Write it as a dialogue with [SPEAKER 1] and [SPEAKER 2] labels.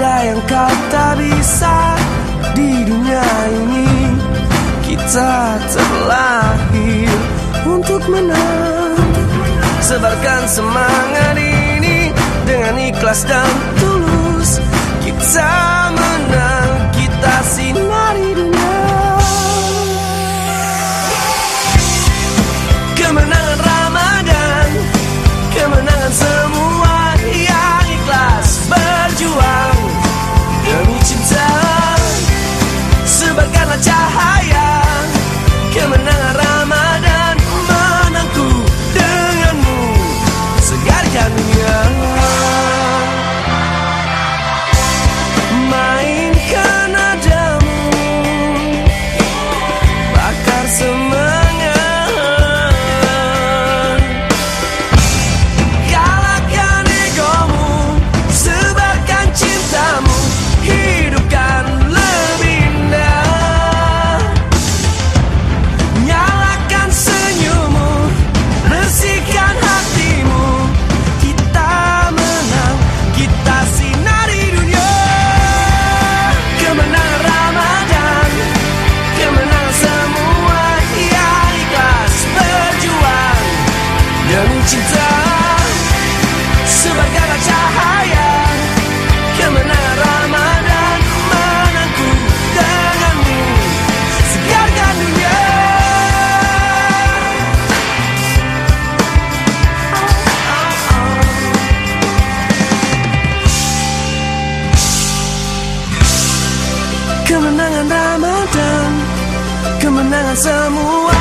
[SPEAKER 1] ada yang kau tak bisa di dunia ini. Kita terlahir untuk menang. Sebarkan semangat ini dengan ikhlas dan Demi cinta Sebarkanlah cahaya Kemenangan Ramadan Menangku denganmu. Segarkan dunia. Kemenangan Ramadan Kemenangan semua